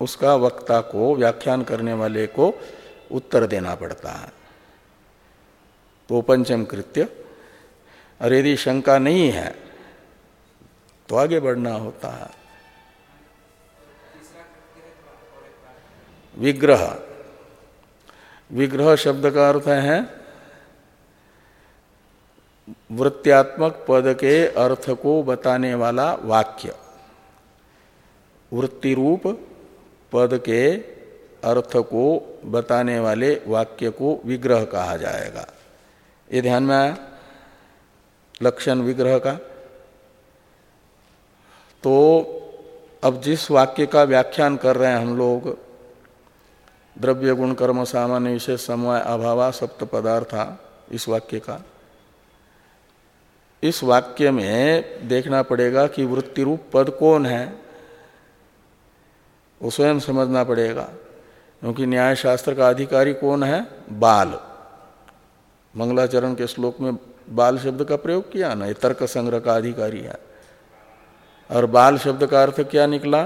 उसका वक्ता को, व्याख्यान करने वाले को उत्तर देना पड़ता है। तो पंचम कृत्य। और यदि शंका नहीं है तो आगे बढ़ना होता है। विग्रह। विग्रह शब्द का अर्थ है, वृत्त्यात्मक पद के अर्थ को बताने वाला वाक्य। वृत्ति रूप पद के अर्थ को बताने वाले वाक्य को विग्रह कहा जाएगा। ये ध्यान में आया? लक्षण विग्रह का? तो अब जिस वाक्य का व्याख्यान कर रहे हैं हम लोग, द्रव्य गुण कर्म सामान्य विशेष समय अभावा सप्त पदार्था इस वाक्य का। इस वाक्य में देखना पड़ेगा कि वृत्ति रूप पद कौन है, वो स्वयं समझना पड़ेगा, क्योंकि न्याय शास्त्र का अधिकारी कौन है? बाल। मंगलाचरण के श्लोक में बाल शब्द का प्रयोग किया ना, ये तर्क संग्रह का अधिकारी है। और बाल शब्द का अर्थ क्या निकला?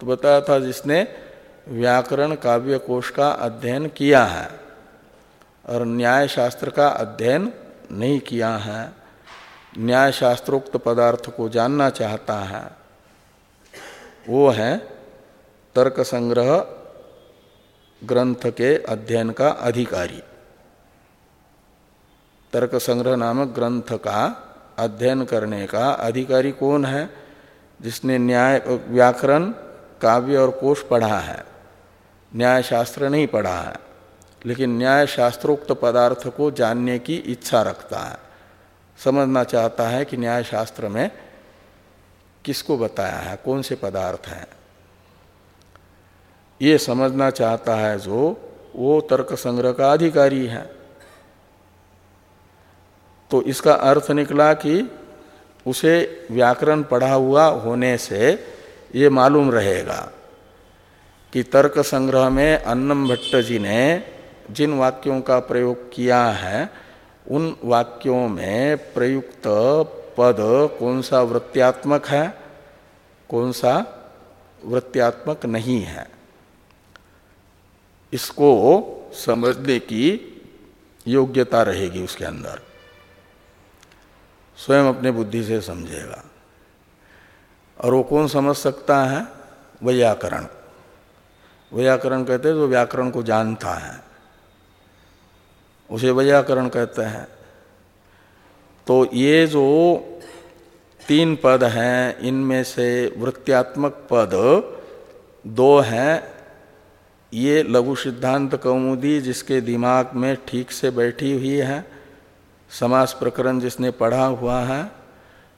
तो बताया था जिसने व्याकरण काव्य कोश का अध्ययन किया है और न्याय शास्त्र का अध्ययन नहीं किया है। न्याय शास्त्रोक्त पदार्थ को जानना चाहता है। वो है तर्क संग्रह ग्रंथ के अध्ययन का अधिकारी। तर्क संग्रह नामक ग्रंथ का अध्ययन करने का अधिकारी कौन है, जिसने न्याय, व्याकरण, काव्य और कोश पढ़ा है? न्याय शास्त्र नहीं पढ़ा है, लेकिन न्याय शास्त्रोक्त पदार्थ को जानने की इच्छा रखता है। समझना चाहता है कि न्याय शास्त्र में किसको बताया है, कौन से पदार्थ हैं। ये समझना चाहता है जो वो तर्क संग्रह का अधिकारी है। तो इसका अर्थ निकला कि उसे व्याकरण पढ़ा हुआ होने से ये मालूम रहेगा कि तर्क संग्रह में अन्नम भट्ट जी ने जिन वाक्यों का प्रयोग किया है, उन वाक्यों में प्रयुक्त पद कौन सा वृत्त्यात्मक है, कौन सा वृत्त्यात्मक नहीं है। इसको समझने की योग्यता रहेगी उसके अंदर। स्वयं अपने बुद्धि से समझेगा। और वो कौन समझ सकता है? व्याकरण। व्याकरण कहते हैं जो व्याकरण को जानता है। उसे व्याकरण कहते हैं। तो ये जो तीन पद हैं, इनमें से वृत्त्यात्मक पद दो हैं। ये लघु सिद्धांत कौमुदी जिसके दिमाग में ठीक से बैठी हुई है। समास प्रकरण जिसने पढ़ा हुआ है,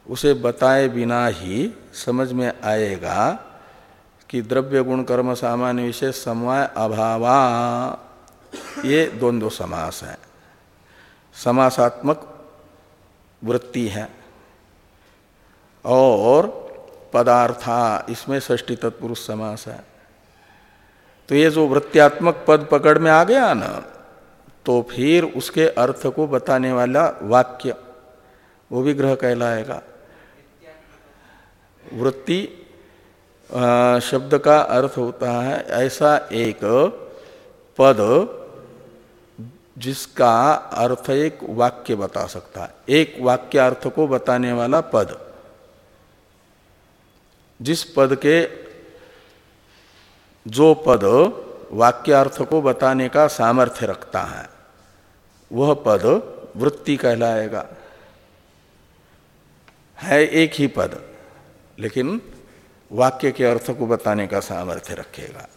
उसे बताए बिना ही समझ में आएगा कि द्रव्य गुण कर्म सामान्य विशेष समवाय अभावा। ये द्वंद्व समास है। समासात्मक वृत्ति है और पदार्था इसमें षष्टी तत्पुरुष समास है। तो ये जो वृत्त्यात्मक पद पकड़ में आ गया ना तो फिर उसके अर्थ को बताने वाला वाक्य, वो भी ग्रह कहलाएगा। वृत्ति शब्द का अर्थ होता है ऐसा एक पद जिसका अर्थ एक वाक्य बता सकता है। एक वाक्य अर्थ को बताने वाला पद। जिस पद के, जो पद वाक्य अर्थ को बताने का सामर्थ्य रखता है। वह पद वृत्ति कहलाएगा। है एक ही पद लेकिन वाक्य के अर्थ को बताने का सामर्थ्य रखेगा।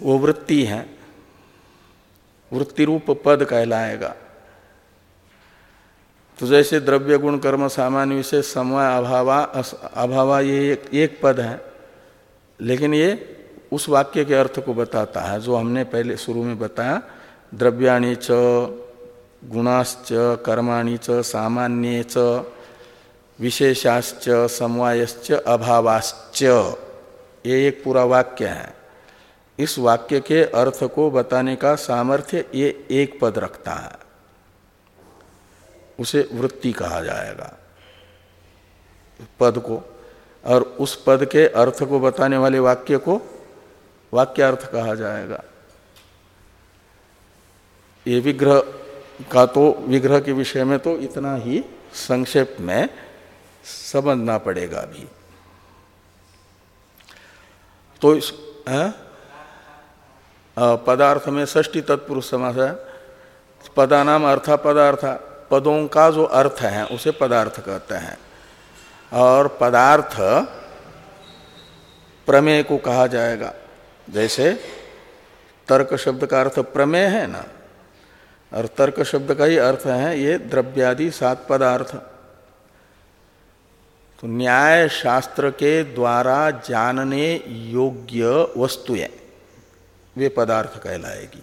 वो वृत्ति है वृत्ति रूप पद कहलाएगा। तो जैसे द्रव्य गुण कर्म सामान्य विशेष समय अभावा अभावा ये एक, एक पद है लेकिन ये उस वाक्य के अर्थ को बताता है, जो हमने पहले शुरू में बताया, द्रव्याणी च, गुणाश्च, कर्माणी च, सामान्य च, विशेषाश्च, समवायश्च, अभावाश्च। ये एक पूरा वाक्य है। इस वाक्य के अर्थ को बताने का सामर्थ्य ये एक पद रखता है। उसे वृत्ति कहा जाएगा, पद को। और उस पद के अर्थ को बताने वाले वाक्य को वाक्यार्थ कहा जाएगा। ये विग्रह का तो विग्रह के विषय में तो इतना ही संक्षेप में समझना पड़ेगा अभी। तो इस पदार्थ में षष्टी तत्पुरुष समास है। पदा नाम अर्था, पदार्थ, पदों का जो अर्थ है, उसे पदार्थ कहते हैं। और पदार्थ प्रमेय को कहा जाएगा। जैसे तर्क शब्द का अर्थ प्रमेय है ना? और तर्क शब्द का ही अर्थ है ये द्रव्यादि सात पदार्थ। तो न्याय शास्त्र के द्वारा जानने योग्य वस्तुएँ वे पदार्थ कहलाएगी।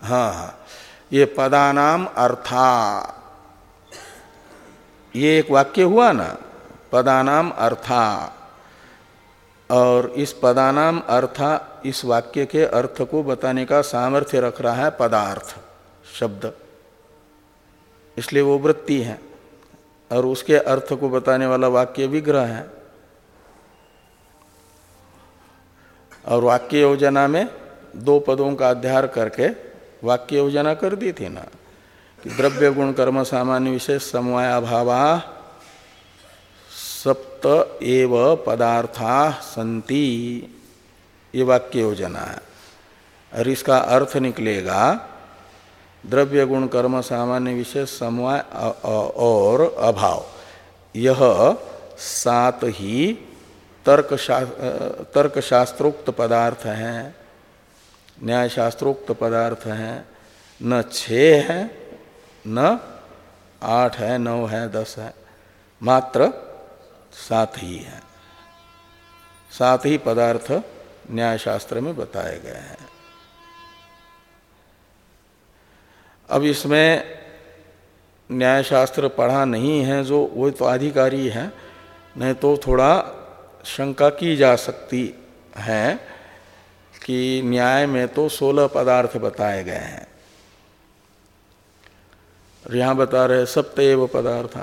हाँ हाँ। ये पदानाम अर्था ये एक वाक्य हुआ ना, पदानाम अर्था। और इस पदानाम अर्था, इस वाक्य के अर्थ को बताने का सामर्थ्य रख रहा है पदार्थ, शब्द। इसलिए वो वृत्ति है, और उसके अर्थ को बताने वाला वाक्य विग्रह है। और वाक्य योजना में दो पदों का अध्यार करके वाक्य योजना कर दी थी ना। द्रव्य गुण कर्म सामान्य विशेष समवाय अभावा सप्त एव पदार्था संति। ये वाक्य योजना है। और इसका अर्थ निकलेगा, द्रव्य गुण कर्म सामान्य विशेष समवाय और अभाव। यह सात ही तर्क तर्क शास्त्रोक्त पदार्थ हैं न्याय शास्त्रोक्त पदार्थ हैं, न छ है न आठ है, नौ है, दस है, मात्र सात ही है। सात ही पदार्थ न्याय शास्त्र में बताए गए हैं। अब इसमें न्याय शास्त्र पढ़ा नहीं है, जो वो तो अधिकारी है, नहीं तो थोड़ा शंका की जा सकती है कि न्याय में तो सोलह पदार्थ बताए गए हैं। यहाँ बता रहे सप्त एव पदार्थ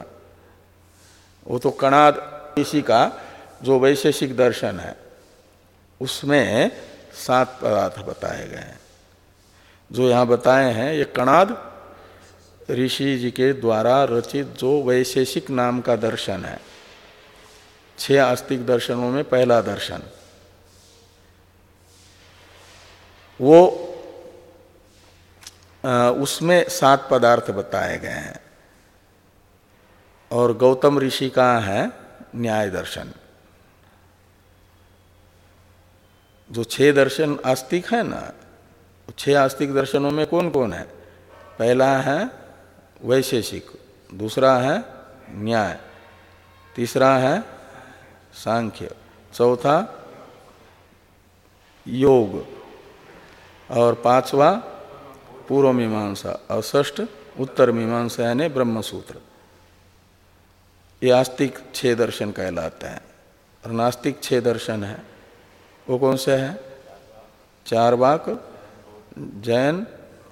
वो तो कणाद इसी का जो वैशेषिक दर्शन है, उसमें सात पदार्थ बताए गए हैं। जो यहाँ बताए हैं, ये कणाद ऋषि जी के द्वारा रचित जो वैशेषिक नाम का दर्शन है, छह आस्तिक दर्शनों में पहला दर्शन। वो उसमें सात पदार्थ बताए गए हैं। और गौतम ऋषि का है? न्याय दर्शन। जो छह दर्शन आस्तिक है ना, छह आस्तिक दर्शनों में कौन कौन है? पहला है वैशेषिक, दूसरा है न्याय, तीसरा है सांख्य, चौथा योग, और पांचवा पूर्व मीमांसा और ष्ठ उत्तर मीमांसा यानी ब्रह्मसूत्र। ये आस्तिक छह दर्शन कहलाते हैं। और नास्तिक छह दर्शन है। वो कौन से है? चार वाक, जैन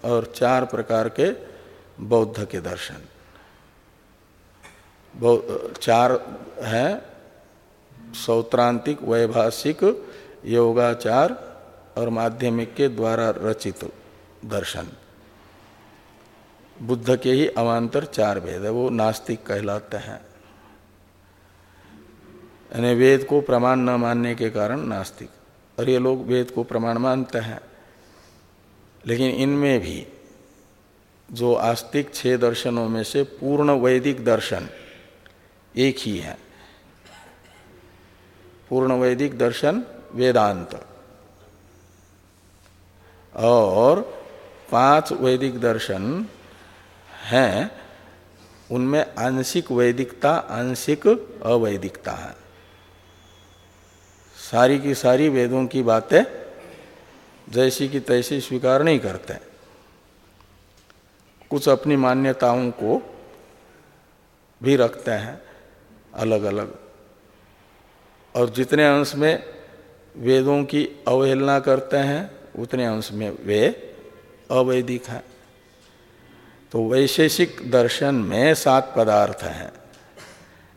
और चार प्रकार के बौद्ध के दर्शन। चार हैं, सौत्रांतिक, वैभाषिक, योगाचार और माध्यमिक के द्वारा रचित दर्शन। बुद्ध के ही अवान्तर चार भेद है, वो नास्तिक कहलाते हैं। यानी वेद को प्रमाण न मानने के कारण नास्तिक। और ये लोग वेद को प्रमाण मानते हैं। लेकिन इनमें भी जो आस्तिक छह दर्शनों में से पूर्ण वैदिक दर्शन एक ही है। पूर्ण वैदिक दर्शन वेदांत। और पाँच वैदिक दर्शन हैं, उनमें आंशिक वैदिकता, आंशिक अवैदिकता है। सारी की सारी वेदों की बातें जैसी की तैसी स्वीकार नहीं करते। कुछ अपनी मान्यताओं को भी रखते हैं अलग अलग और जितने अंश में वेदों की अवहेलना करते हैं, उतने अंश में वे अवैदिक हैं। तो वैशेषिक दर्शन में सात पदार्थ हैं।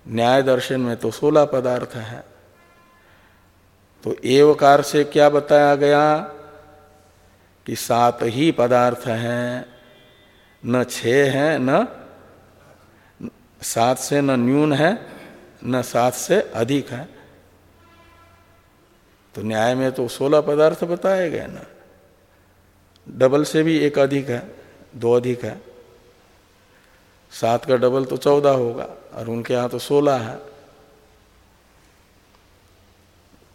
न्याय दर्शन में तो सोलह पदार्थ हैं। तो एवकार से क्या बताया गया कि सात ही पदार्थ हैं, न छ हैं, न सात से न न्यून है, न सात से अधिक है। तो न्याय में तो सोलह पदार्थ बताए गए ना। डबल से भी एक अधिक है, दो अधिक है। सात का डबल तो चौदह होगा, और उनके यहाँ तो सोलह है।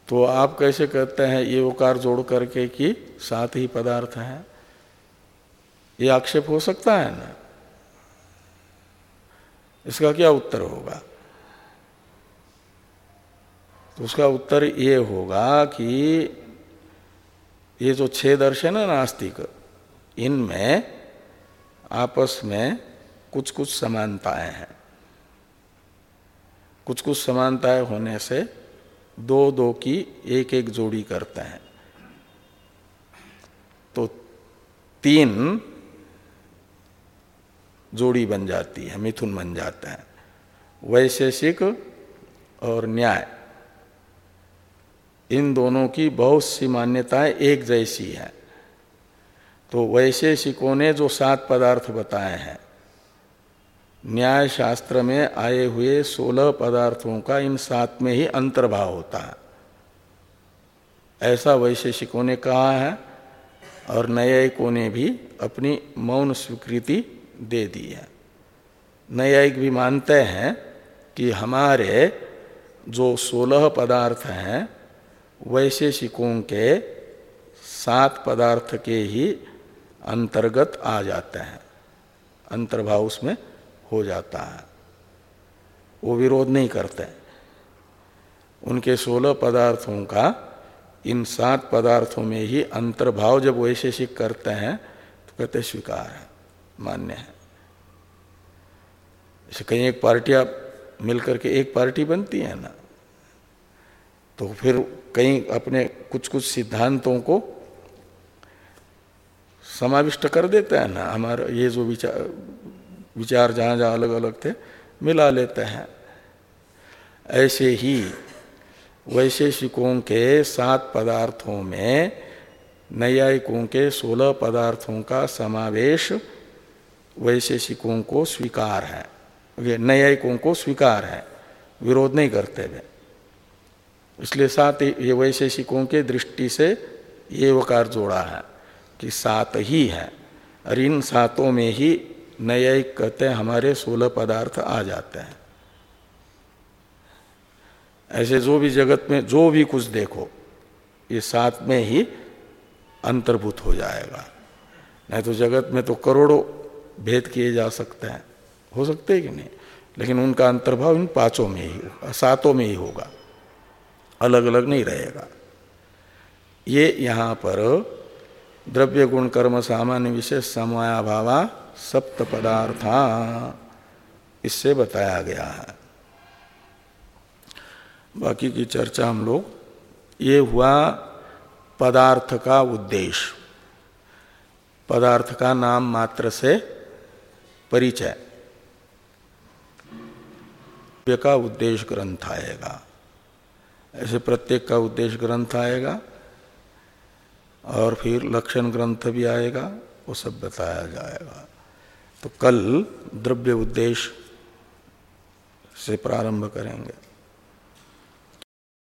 तो आप कैसे कहते हैं ये उकार जोड़ करके कि सात ही पदार्थ हैं? ये आक्षेप हो सकता है ना? इसका क्या उत्तर होगा? तो उसका उत्तर ये होगा कि ये जो छह दर्शन है नास्तिक इनमें आपस में कुछ कुछ समानताएँ हैं। कुछ कुछ समानताएँ होने से दो दो की एक एक जोड़ी करते हैं। तो तीन जोड़ी बन जाती है, मिथुन बन जाता है। वैशेषिक और न्याय। इन दोनों की बहुत सी मान्यताएँ एक जैसी है। तो वैशेषिकों ने जो सात पदार्थ बताए हैं न्याय शास्त्र में आए हुए सोलह पदार्थों का इन सात में ही अंतर्भाव होता है। ऐसा वैशेषिकों ने कहा है और न्यायिकों ने भी अपनी मौन स्वीकृति दे दी है। न्यायिक भी मानते हैं कि हमारे जो सोलह पदार्थ हैं, वैशेषिकों के सात पदार्थ के ही अंतर्गत आ जाते हैं। अंतर्भाव उसमें हो जाता है। वो विरोध नहीं करते। उनके सोलह पदार्थों का, इन सात पदार्थों में ही अंतर्भाव जब वैशेषिक करते हैं तो कहते स्वीकार है, मान्य है। जैसे कहीं एक पार्टियाँ मिलकर के एक पार्टी बनती है ना तो फिर कहीं अपने कुछ कुछ सिद्धांतों को समाविष्ट कर देता है ना, हमारा ये जो विचार विचार जहाँ जहाँ अलग अलग थे, मिला लेते हैं। ऐसे ही वैशेषिकों के सात पदार्थों में नैयायिकों के सोलह पदार्थों का समावेश वैशेषिकों को स्वीकार है। नैयायिकों को स्वीकार है, विरोध नहीं करते वे। इसलिए सात ये वैशेषिकों के दृष्टि से ये वकार जोड़ा है कि सात ही है, और इन सातों में ही न्यायिक कहते हैं, हमारे सोलह पदार्थ आ जाते हैं। ऐसे जो भी जगत में, जो भी कुछ देखो, ये सात में ही अंतर्भूत हो जाएगा। नहीं तो जगत में तो करोड़ों भेद किए जा सकते हैं। हो सकते हैं कि नहीं? लेकिन उनका अंतर्भाव इन पाँचों में ही होगा सातों में ही होगा। अलग अलग नहीं रहेगा। ये यहाँ पर द्रव्य गुण कर्म सामान्य विशेष समयाभावा सप्त पदार्था इससे बताया गया है। बाकी की चर्चा हम लोग, ये हुआ पदार्थ का उद्देश्य पदार्थ का नाम मात्र से परिचय। का उद्देश्य ग्रंथ आएगा। ऐसे प्रत्येक का उद्देश्य ग्रंथ आएगा और फिर लक्षण ग्रंथ भी आएगा, वो सब बताया जाएगा। तो कल द्रव्य उद्देश्य से प्रारंभ करेंगे।